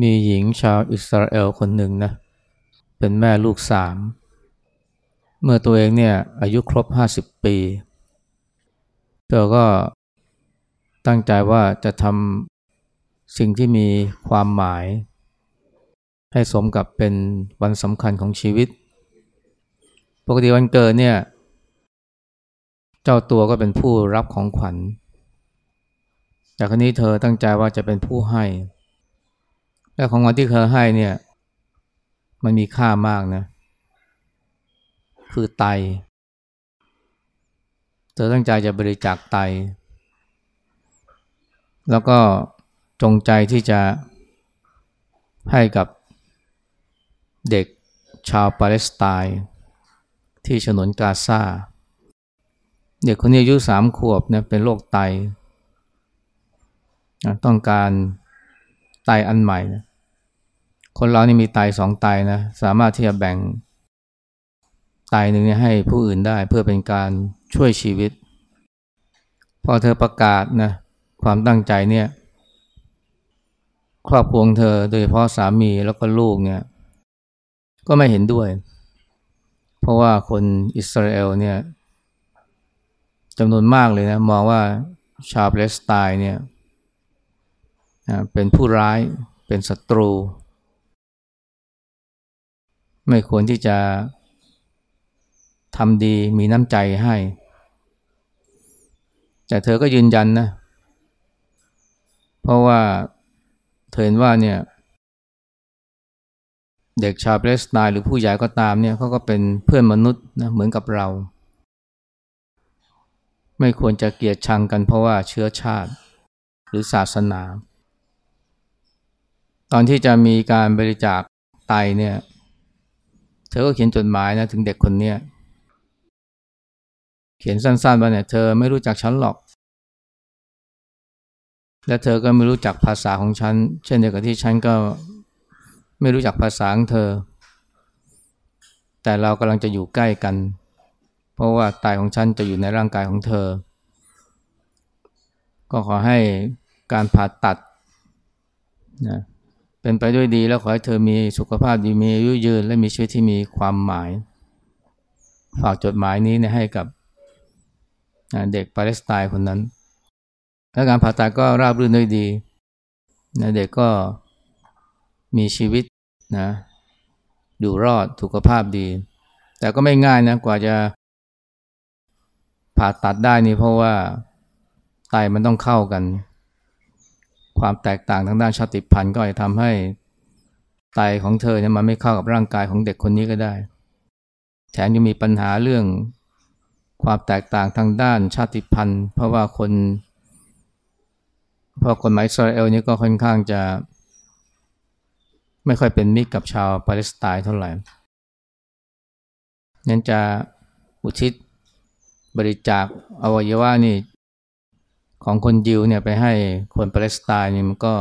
มีหญิงชาวอิสราเอลคนหนึ่งนะ เป็นแม่ลูกสาม เมื่อตัวเองเนี่ยอายุครบห้าสิบปี เธอก็ตั้งใจว่าจะทำสิ่งที่มีความหมาย ให้สมกับเป็นวันสำคัญของชีวิต ปกติวันเกิดเนี่ย เจ้าตัวก็เป็นผู้รับของขวัญแต่ครั้นี้เธอตั้งใจว่าจะเป็นผู้ให้ และของขวัญที่เธอให้เนี่ย มันมีค่ามากนะ คือไต เธอตั้งใจจะบริจาคไต แล้วก็จงใจที่จะให้กับเด็กชาวปาเลสไตน์ที่ฉนวนกาซา เด็กคนนี้อายุสามขวบเนี่ยเป็นโรคไต ต้องการ ไตอันใหม่นะคนเรานี่มีไตสองไตนะสามารถที่จะแบ่งไตหนึ่งให้ผู้อื่นได้เพื่อเป็นการช่วยชีวิต พอเธอประกาศนะความตั้งใจเนี่ยครอบครัวเธอโดยเฉพาะสามีแล้วก็ลูกเนี่ยก็ไม่เห็นด้วย เพราะว่าคนอิสราเอลเนี่ยจำนวนมากเลยนะมองว่าชาวปาเลสไตน์เนี่ย เป็นผู้ร้ายเป็นศัตรู ไม่ควรที่จะทำดีมีน้ำใจให้ แต่เธอก็ยืนยันนะ เพราะว่าเธอเห็นว่าเนี่ย เด็กชาวเปเลสไตน์หรือผู้ใหญ่ก็ตามเนี่ยเขาก็เป็นเพื่อนมนุษย์นะเหมือนกับเรา ไม่ควรจะเกลียดชังกันเพราะว่าเชื้อชาติหรือศาสนา ตอนที่จะมีการบริจาคไตเนี่ย เธอก็เขียนจดหมายนะถึงเด็กคนเนี้ยเขียนสั้นๆว่าเนี่ยเธอไม่รู้จักฉันหรอก และเธอก็ไม่รู้จักภาษาของฉัน เช่นเดียวกับที่ฉันก็ไม่รู้จักภาษาของเธอ แต่เรากำลังจะอยู่ใกล้กัน เพราะว่าไตของฉันจะอยู่ในร่างกายของเธอ ก็ขอให้การผ่าตัดนะ เป็นไปด้วยดีแล้วขอให้เธอมีสุขภาพดีมีอายุยืน และมีชีวิตที่มีความหมาย ฝากจดหมายนี้ให้กับเด็กปาเลสไตน์คนนั้น และการผ่าตัดก็ราบรื่นด้วยดีนะเด็กก็มีชีวิตนะอยู่รอดสุขภาพดี แต่ก็ไม่ง่ายนะกว่าจะผ่าตัดได้นี่เพราะว่าไตมันต้องเข้ากัน ความแตกต่างทางด้านชาติพันธุ์ก็อาจจะทำให้ไตของเธอเนี่ยมันไม่เข้ากับร่างกายของเด็กคนนี้ก็ได้ แถมยังมีปัญหาเรื่องความแตกต่างทางด้านชาติพันธุ์ เพราะว่าคนเพราะคนไมอิสราเอลนี่ก็ค่อนข้างจะ ไม่ค่อยเป็นมิตรกับชาวปาเลสไตน์เท่าไหร่นั้นจะอุทิศบริจาคอวัยวะนี่ ของคนยิวเนี่ยไปให้คนปาเลสไตน์นี่มันก็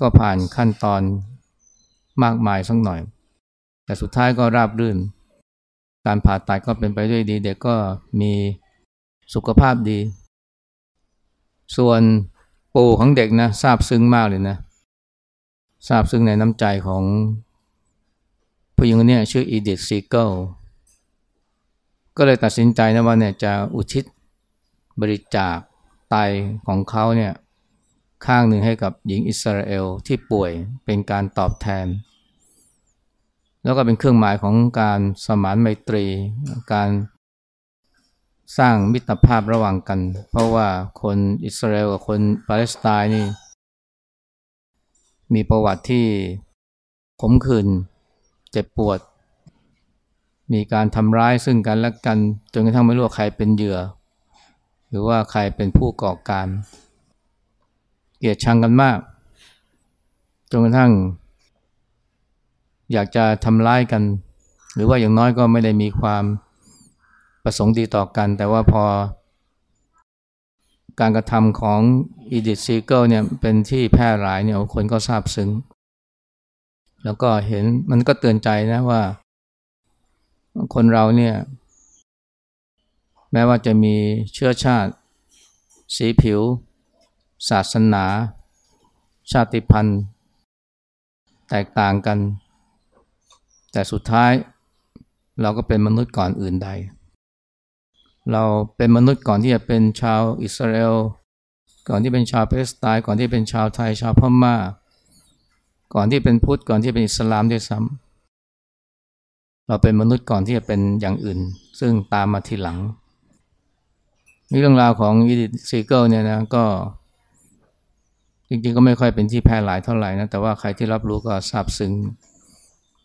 ก็ผ่านขั้นตอนมากมายสักหน่อย แต่สุดท้ายก็ราบรื่น การผ่าตัดก็เป็นไปด้วยดี เด็กก็มีสุขภาพดี ส่วนปู่ของเด็กนะซาบซึ้งมากเลยนะซาบซึ้งในน้ำใจของผู้หญิงคนนี้ชื่ออีดิทซีเกิลก็เลยตัดสินใจนะว่าเนี่ยจะอุทิศ บริจาคไตของเขาเนี่ยข้างหนึ่งให้กับหญิงอิสราเอลที่ป่วยเป็นการตอบแทน แล้วก็เป็นเครื่องหมายของการสมานไมตรี การสร้างมิตรภาพระหว่างกัน เพราะว่าคนอิสราเอลกับคนปาเลสไตน์นี่มีประวัติที่ขมขื่นเจ็บปวด มีการทำร้ายซึ่งกันและกัน จนกระทั่งไม่รู้ว่าใครเป็นเหยื่อ หรือว่าใครเป็นผู้ก่อการ เกลียดชังกันมาก จนกระทั่ง อยากจะทำร้ายกัน หรือว่าอย่างน้อยก็ไม่ได้มีความประสงค์ดีต่อกัน แต่ว่าพอ การกระทำของอีดิทซีเกิลเนี่ยเป็นที่แพร่หลายเนี่ยคนก็ซาบซึ้ง แล้วก็เห็นมันก็เตือนใจนะว่า คนเราเนี่ย แม้ว่าจะมีเชื้อชาติ สีผิว ศาสนา ชาติพันธุ์ แตกต่างกัน แต่สุดท้ายเราก็เป็นมนุษย์ก่อนอื่นใด เราเป็นมนุษย์ก่อนที่จะเป็นชาวอิสราเอล ก่อนที่เป็นชาวปาเลสไตน์ก่อนที่เป็นชาวไทยชาวพม่า ก่อนที่เป็นพุทธก่อนที่เป็นอิสลามด้วยซ้เราเป็นมนุษย์ก่อนที่จะเป็นอย่างอื่น ซึ่งตามมาทีหลัง เรื่องราวของอีดิทซีเกิลเนี่ยนะก็ จริงๆก็ไม่ค่อยเป็นที่แพร่หลายเท่าไหร่นะ แต่ว่าใครที่รับรู้ก็ซาบซึ้ง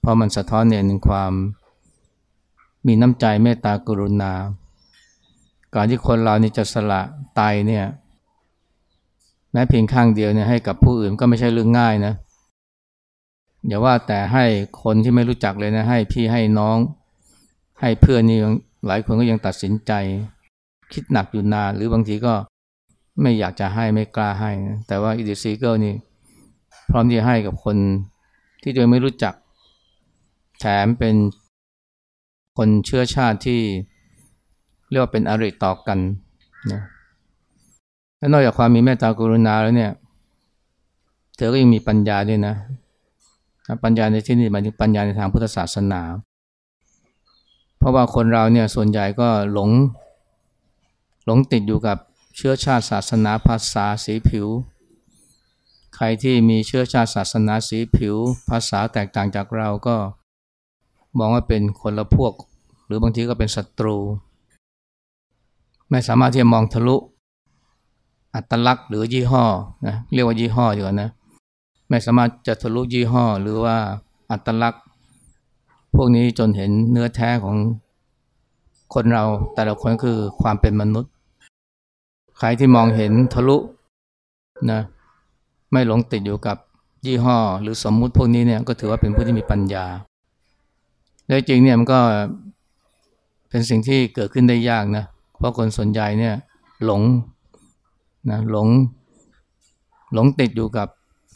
เพราะมันสะท้อนเนี่ยหนึ่งความมีน้ำใจเมตตากรุณา การที่คนเรานี่จะสละไตเนี่ยแม้เพียงข้างเดียวเนี่ยให้กับผู้อื่นก็ไม่ใช่เรื่องง่ายนะอย่าว่าแต่ให้คนที่ไม่รู้จักเลยนะให้พี่ให้น้อง ให้เพื่อนนี่หลายคนก็ยังตัดสินใจ คิดหนักอยู่นาน หรือบางทีก็ไม่อยากจะให้ไม่กล้าให้นะแต่ว่าอีดิทซีเกิลนี่พร้อมที่จะให้กับคนที่ตัวไม่รู้จัก แถมเป็นคนเชื้อชาติที่เรียกว่าเป็นอริต่อกันนะและนอกจากความมีเมตตากรุณาแล้วเนี่ย เธอก็ยังมีปัญญาด้วยนะ ปัญญาในที่นี้หมายถึงปัญญาในทางพุทธศาสนา เพราะว่าคนเราเนี่ยส่วนใหญ่ก็หลง หลงติดอยู่กับเชื้อชาติศาสนาภาษาสีผิว ใครที่มีเชื้อชาติศาสนาสีผิว ภาษาแตกต่างจากเราก็ มองว่าเป็นคนละพวก หรือบางทีก็เป็นศัตรู ไม่สามารถที่จะมองทะลุ อัตลักษณ์หรือยี่ห้อนะเรียกว่ายี่ห้ออยู่นะไม่สามารถจะทะลุยี่ห้อหรือว่าอัตลักษณ์ พวกนี้จนเห็นเนื้อแท้ของคนเราแต่ละคนคือความเป็นมนุษย์ ใครที่มองเห็นทะลุนะไม่หลงติดอยู่กับยี่ห้อ หรือสมมุติพวกนี้เนี่ยก็ถือว่าเป็นผู้ที่มีปัญญา และจริงเนี่ยมันก็เป็นสิ่งที่เกิดขึ้นได้ยากนะเพราะคนส่วนใหญ่เนี่ยหลงนะหลงหลงติดอยู่กับ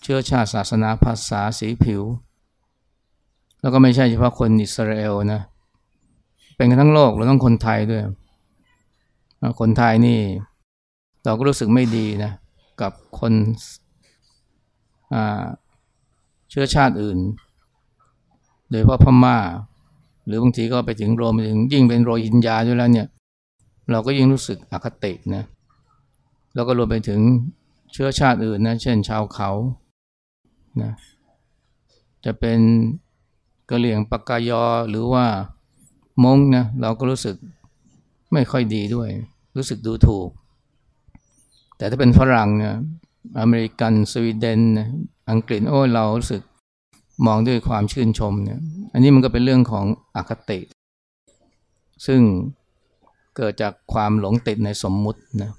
เชื้อชาติศาสนาภาษาสีผิว แล้วก็ไม่ใช่เฉพาะคนอิสราเอลนะเป็นกันทั้งโลกแล้วต้องคนไทยด้วย คนไทยนี่ เราก็รู้สึกไม่ดีนะกับคนเชื้อชาติอื่น โดยเฉพาะพม่า หรือบางทีก็ไปถึงโรมไปถึงยิ่งเป็นโรฮินญาด้วยแล้วเนี่ย เราก็ยิ่งรู้สึกอคตินะแล้วก็รวมไปถึงเชื้อชาติอื่นนะเช่นชาวเขานะจะเป็นกะเหลี่ยงปากกายอหรือว่ามงนะเราก็รู้สึกไม่ค่อยดีด้วย รู้สึกดูถูก แต่ถ้าเป็นฝรั่งเนี่ยอเมริกันสวีเดนอังกฤษโอ้เรารู้สึกมองด้วยความชื่นชมเนี่ยอันนี้มันก็เป็นเรื่องของอคติ ซึ่งเกิดจากความหลงติดในสมมุตินะ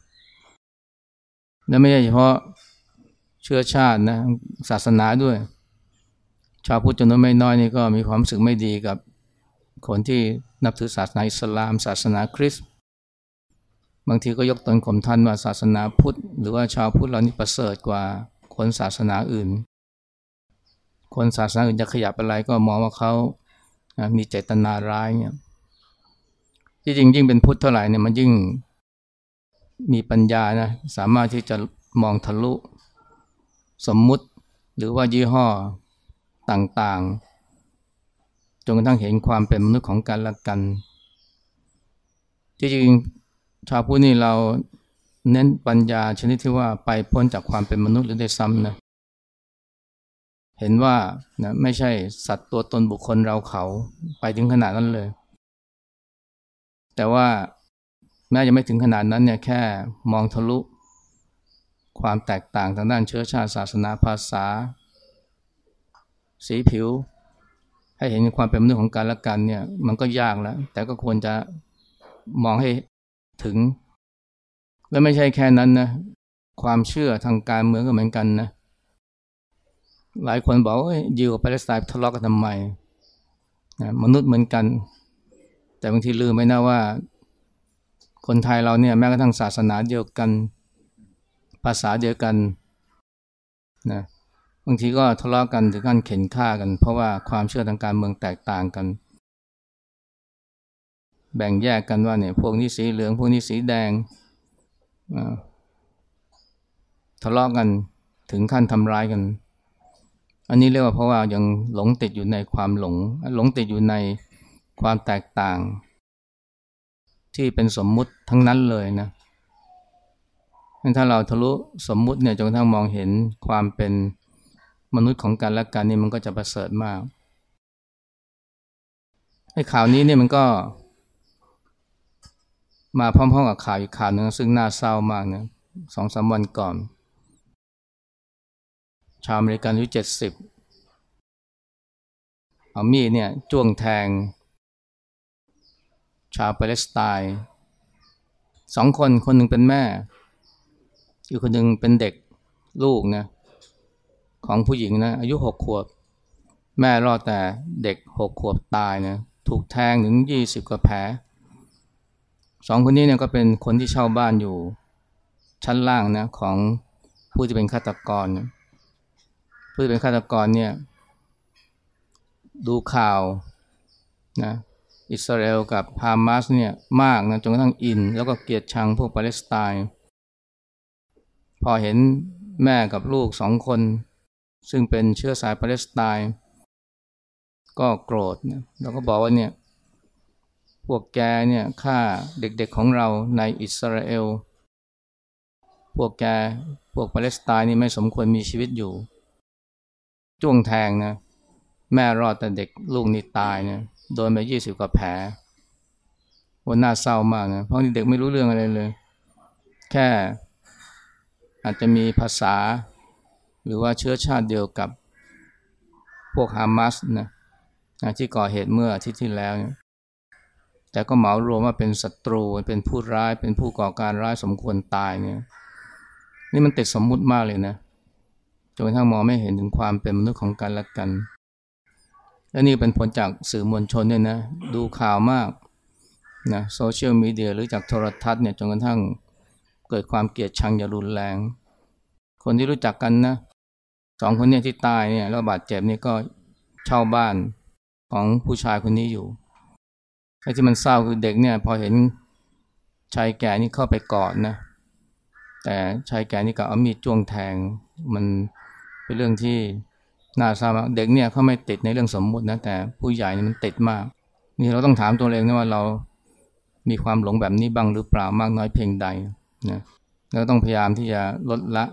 และไม่ใช่เฉพาะเชื้อชาตินะศาสนาด้วย ชาวพุทธจำนวนไม่น้อยนี่ก็มีความรู้สึกไม่ดีกับคนที่นับถือศาสนาอิสลาม ศาสนาคริสต์ บางทีก็ยกตนข่มท่านว่าศาสนาพุทธ หรือว่าชาวพุทธเรานี่ประเสริฐกว่าคนศาสนาอื่น คนศาสนาอื่นจะขยับอะไรก็มองว่าเขามีเจตนาร้ายเนี่ยที่จริงยิ่งเป็นพุทธเท่าไหร่เนี่ยมันยิ่งมีปัญญานะสามารถที่จะมองทะลุ สมมุติหรือว่ายี่ห้อต่างๆจนกระทั่งเห็นความเป็นมนุษย์ของกันและกันที่จริง ชาวพุทธนี่เราเน้นปัญญาชนิดที่ว่าไปพ้นจากความเป็นมนุษย์หรือได้ซ้ำนะเห็นว่านะไม่ใช่สัตว์ตัวตนบุคคลเราเขาไปถึงขนาดนั้นเลย แต่ว่าแม้จะไม่ถึงขนาดนั้นเนี่ยแค่มองทะลุ ความแตกต่างทางด้านเชื้อชาติศาสนาภาษา สีผิว ให้เห็นความเป็นมนุษย์ของการละกันเนี่ยมันก็ยากแล้ว แต่ก็ควรจะมองให้ ถึง และไม่ใช่แค่นั้นนะความเชื่อทางการเมืองก็เหมือนกันนะ หลายคนบอกว่ายิวกับปาเลสไตน์ทะเลาะกันทำไมมนุษย์เหมือนกัน แต่บางทีลืมไปนะว่า คนไทยเราเนี่ยแม้กระทั่งศาสนาเดียวกัน ภาษาเดียวกันนะบางทีก็ทะเลาะกันถึงขั้นเข็นฆ่ากัน เพราะว่าความเชื่อทางการเมืองแตกต่างกัน แบ่งแยกกันว่าเนี่ยพวกนี้สีเหลือง พวกนี้สีแดงทะเลาะกันถึงขั้นทำร้ายกัน อันนี้เรียกว่าเพราะว่ายังหลงติดอยู่ในความหลง หลงติดอยู่ในความแตกต่าง ที่เป็นสมมุติทั้งนั้นเลยนะถ้าเราทะลุสมมุติเนี่ยจนกระทั่งมองเห็นความเป็นมนุษย์ของกันและกันนี่มันก็จะประเสริฐมากไอ้ข่าวนี้เนี่ยมันก็ มาพร้อมๆกับข่าวอีกข่าวหนึ่งซึ่งน่าเศร้ามากนะสองสาวันก่อน ชาวอเมริกันอายุเจ็ดสิบเอามีดเนี่ยจ้วงแทง ชาวปาเลสไตน์สองคนคนหนึ่งเป็นแม่ อีกคนหนึ่งเป็นเด็กลูกนะของผู้หญิงนะอายุหกขวบ แม่รอดแต่เด็กหกขวบตายนะถูกแทงถึงยี่สิบกว่าแผล สองคนนี้เนี่ยก็เป็นคนที่เช่าบ้านอยู่ชั้นล่างนะของผู้ที่เป็นฆาตกรนะผู้ที่เป็นฆาตกรเนี่ยดูข่าวนะอิสราเอลกับฮามาสเนี่ยมากนะจนกระทั่งอิน แล้วก็เกลียดชังพวกปาเลสไตน์พอเห็นแม่กับลูกสองคน ซึ่งเป็นเชื้อสายปาเลสไตน์ก็โกรธนะแล้วก็บอกว่าเนี่ย พวกแกเนี่ยฆ่าเด็กๆของเราในอิสราเอล พวกแกพวกปาเลสไตน์นี่ไม่สมควรมีชีวิตอยู่ จ้วงแทงนะแม่รอดแต่เด็กลูกนี่ตายเนี่ยโดนไปยี่สิบกว่าแผลวันน่าเศร้ามากนะเพราะนี่เด็กไม่รู้เรื่องอะไรเลย แค่อาจจะมีภาษา หรือว่าเชื้อชาติเดียวกับพวกฮามาสนะที่ก่อเหตุเมื่ออาทิตย์ที่แล้ว แต่ก็เหมารวมว่าเป็นศัตรู เป็นผู้ร้าย เป็นผู้ก่อการร้ายสมควรตายเนี่ย นี่มันติดสมมุติมากเลยนะ จนกระทั่งมองไม่เห็นถึงความเป็นมนุษย์ของกันและกัน และนี่เป็นผลจากสื่อมวลชนเนี่ยนะ ดูข่าวมากนะโซเชียลมีเดียหรือจากโทรทัศน์เนี่ยจนกระทั่งเกิดความเกลียดชังอย่างรุนแรง คนที่รู้จักกันนะสองคนเนี่ยที่ตายเนี่ยแล้วบาดเจ็บนี่ก็เช่าบ้านของผู้ชายคนนี้อยู่ ไอ้ที่มันเศร้าคือเด็กเนี่ยพอเห็นชายแก่นี่เข้าไปกอดนะ แต่ชายแก่นี่ก็เอามีดจ้วงแทง มันเป็นเรื่องที่น่าเศร้ามากเด็กเนี่ยเขาไม่ติดในเรื่องสมมุตินะแต่ผู้ใหญ่นี่มันติดมาก นี่เราต้องถามตัวเองนะว่าเรามีความหลงแบบนี้บ้างหรือเปล่ามากน้อยเพียงใดนะแล้วต้องพยายามที่จะลดละ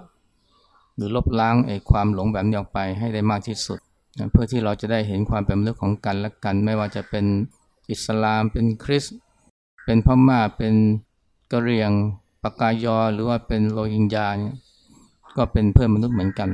หรือลบล้างไอ้ความหลงแบบนี้ออกไปให้ได้มากที่สุดนะเพื่อที่เราจะได้เห็นความเป็นมนุษย์ของกันและกัน ไม่ว่าจะเป็น อิสลามเป็นคริสเป็นพม่าเป็นกะเหรี่ยงปากกายอหรือว่าเป็นโรฮิงญาเนี่ยก็เป็นเพื่อนมนุษย์เหมือนกัน